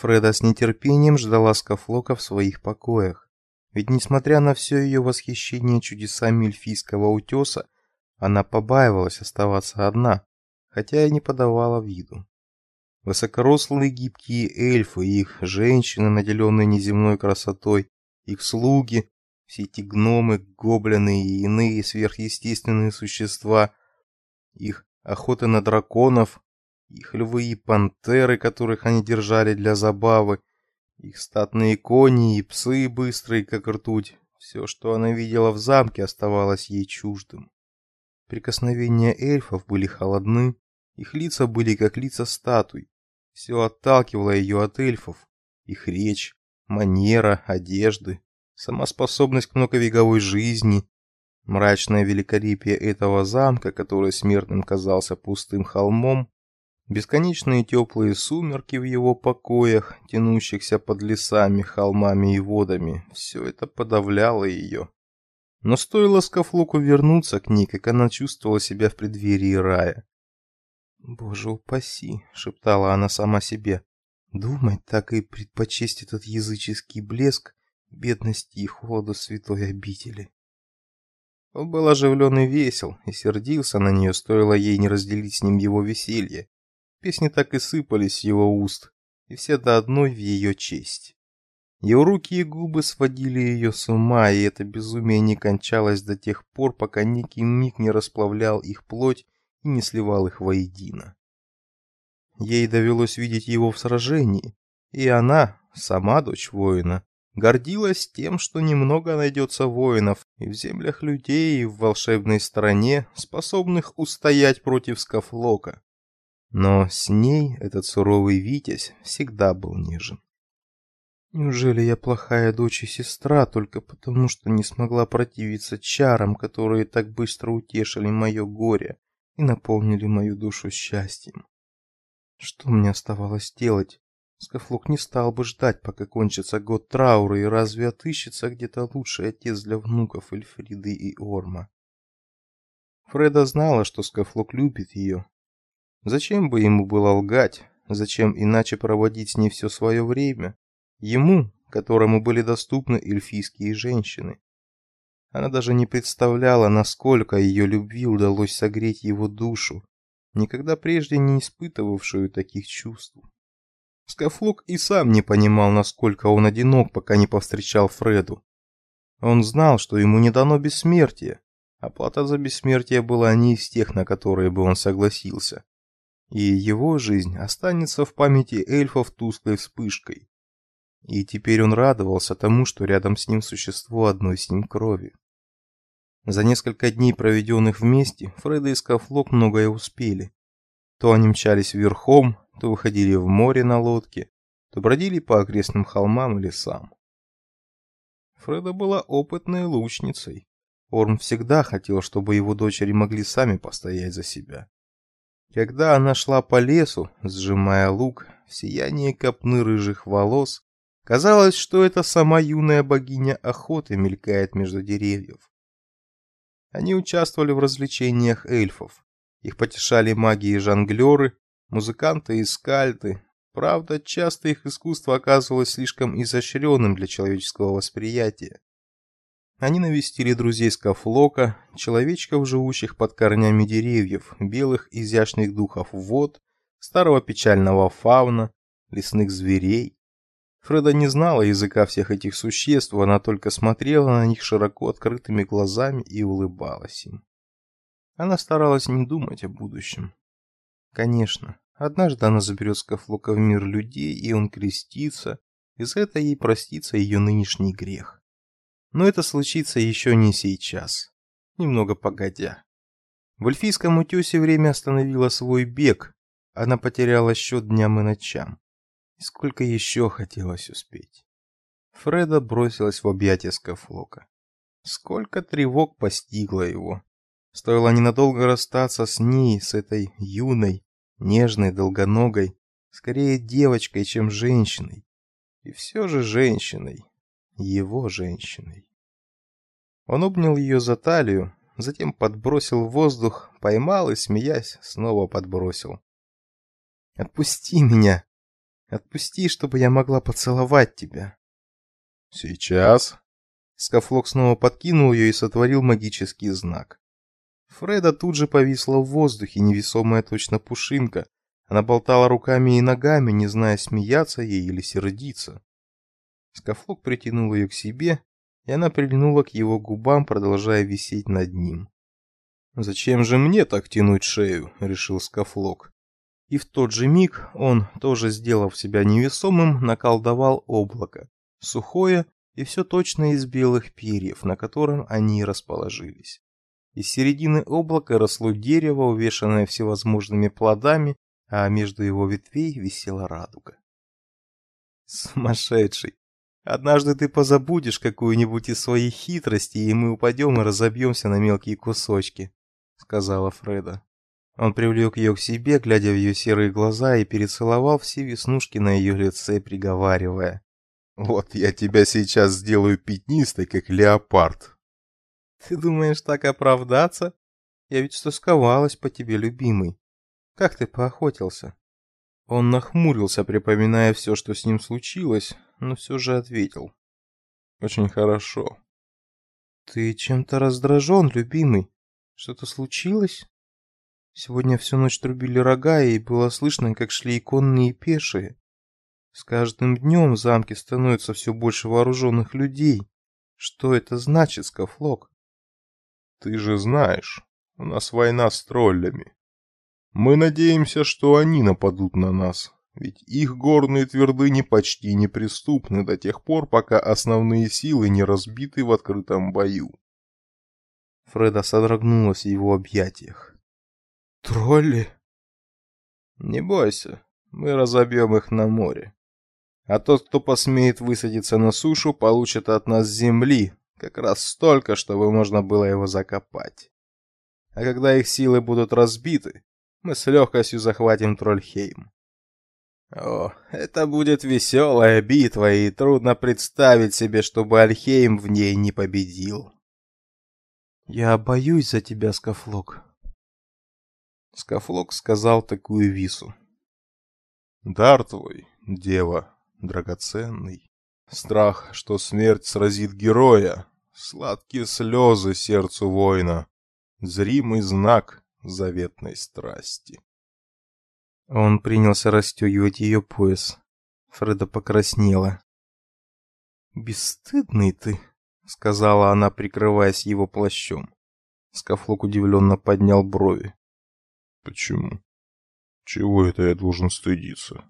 Фреда с нетерпением ждала Скафлока в своих покоях. Ведь несмотря на все ее восхищение чудесами эльфийского утеса, она побаивалась оставаться одна, хотя и не подавала виду. Высокорослые гибкие эльфы их женщины, наделенные неземной красотой, их слуги, все эти гномы, гоблины и иные сверхъестественные существа, их охоты на драконов, их львы и пантеры, которых они держали для забавы, их статные кони и псы быстрые, как ртуть, все, что она видела в замке, оставалось ей чуждым. Прикосновения эльфов были холодны, их лица были как лица статуй. Все отталкивало ее от эльфов, их речь, манера, одежды, сама способность к многовековой жизни, мрачное великолепие этого замка, который смертным казался пустым холмом, Бесконечные теплые сумерки в его покоях, тянущихся под лесами, холмами и водами, все это подавляло ее. Но стоило Скафлоку вернуться к ней, как она чувствовала себя в преддверии рая. «Боже упаси!» — шептала она сама себе. «Думать так и предпочесть этот языческий блеск бедности и холоду святой обители». Он был оживлен и весел, и сердился на нее, стоило ей не разделить с ним его веселье. Песни так и сыпались с его уст, и все до одной в ее честь. Его руки и губы сводили ее с ума, и это безумие не кончалось до тех пор, пока некий миг не расплавлял их плоть и не сливал их воедино. Ей довелось видеть его в сражении, и она, сама дочь воина, гордилась тем, что немного найдется воинов и в землях людей, и в волшебной стране, способных устоять против Скафлока. Но с ней этот суровый Витязь всегда был нежен. Неужели я плохая дочь и сестра только потому, что не смогла противиться чарам, которые так быстро утешили мое горе и наполнили мою душу счастьем? Что мне оставалось делать? Скафлок не стал бы ждать, пока кончится год траура, и разве отыщется где-то лучший отец для внуков Эльфриды и Орма? Фреда знала, что Скафлок любит ее, Зачем бы ему было лгать? Зачем иначе проводить с ней все свое время? Ему, которому были доступны эльфийские женщины. Она даже не представляла, насколько ее любви удалось согреть его душу, никогда прежде не испытывавшую таких чувств. Скафлок и сам не понимал, насколько он одинок, пока не повстречал Фреду. Он знал, что ему не дано бессмертие. Оплата за бессмертие была не из тех, на которые бы он согласился и его жизнь останется в памяти эльфов тусклой вспышкой. И теперь он радовался тому, что рядом с ним существо одной с ним крови. За несколько дней, проведенных вместе, Фреда и Скафлок многое успели. То они мчались верхом, то выходили в море на лодке, то бродили по окрестным холмам и лесам. Фреда была опытной лучницей. Орм всегда хотел, чтобы его дочери могли сами постоять за себя. Когда она шла по лесу, сжимая лук, в сиянии копны рыжих волос, казалось, что это сама юная богиня охоты мелькает между деревьев. Они участвовали в развлечениях эльфов. Их потешали маги и жонглеры, музыканты и скальты. Правда, часто их искусство оказывалось слишком изощренным для человеческого восприятия. Они навестили друзей Скафлока, человечков, живущих под корнями деревьев, белых изящных духов вод, старого печального фауна, лесных зверей. Фреда не знала языка всех этих существ, она только смотрела на них широко открытыми глазами и улыбалась им. Она старалась не думать о будущем. Конечно, однажды она заберет Скафлока в мир людей, и он крестится, и за это ей простится ее нынешний грех. Но это случится еще не сейчас. Немного погодя. В эльфийском утесе время остановило свой бег. Она потеряла счет дням и ночам. И сколько еще хотелось успеть. Фреда бросилась в объятия Скафлока. Сколько тревог постигло его. Стоило ненадолго расстаться с ней, с этой юной, нежной, долгоногой, скорее девочкой, чем женщиной. И все же женщиной, его женщиной. Он обнял ее за талию, затем подбросил в воздух, поймал и, смеясь, снова подбросил. «Отпусти меня! Отпусти, чтобы я могла поцеловать тебя!» «Сейчас?» Скафлок снова подкинул ее и сотворил магический знак. Фреда тут же повисла в воздухе, невесомая точно пушинка. Она болтала руками и ногами, не зная, смеяться ей или сердиться. Скафлок притянул ее к себе, и она прильнула к его губам, продолжая висеть над ним. «Зачем же мне так тянуть шею?» — решил Скафлок. И в тот же миг он, тоже сделав себя невесомым, наколдовал облако, сухое и все точно из белых перьев, на котором они расположились. Из середины облака росло дерево, увешанное всевозможными плодами, а между его ветвей висела радуга. Сумасшедший! Однажды ты позабудешь какую-нибудь из своих хитростей, и мы упадем и разобьемся на мелкие кусочки, сказала Фреда. Он привлек ее к себе, глядя в ее серые глаза, и перецеловал все веснушки на ее лице, приговаривая: "Вот я тебя сейчас сделаю пятнистой, как леопард". Ты думаешь так оправдаться? Я ведь стосковалась по тебе, любимый. Как ты поохотился? Он нахмурился, припоминая все, что с ним случилось, но все же ответил. Очень хорошо. Ты чем-то раздражен, любимый? Что-то случилось? Сегодня всю ночь трубили рога, и было слышно, как шли и конные и пешие. С каждым днем в замке становится все больше вооруженных людей. Что это значит, Скафлок? Ты же знаешь, у нас война с троллями. Мы надеемся, что они нападут на нас, ведь их горные твердыни почти неприступны до тех пор, пока основные силы не разбиты в открытом бою. Фреда содрогнулась в его объятиях. Тролли? Не бойся, мы разобьем их на море. А тот, кто посмеет высадиться на сушу, получит от нас земли, как раз столько, чтобы можно было его закопать. А когда их силы будут разбиты, мы с легкостью захватим Трольхейм. О, это будет веселая битва, и трудно представить себе, чтобы Альхейм в ней не победил. Я боюсь за тебя, Скафлок. Скафлок сказал такую вису. Дар твой, дева, драгоценный. Страх, что смерть сразит героя, сладкие слезы сердцу воина, зримый знак заветной страсти. Он принялся расстегивать ее пояс. Фреда покраснела. «Бесстыдный ты», — сказала она, прикрываясь его плащом. Скафлок удивленно поднял брови. «Почему? Чего это я должен стыдиться?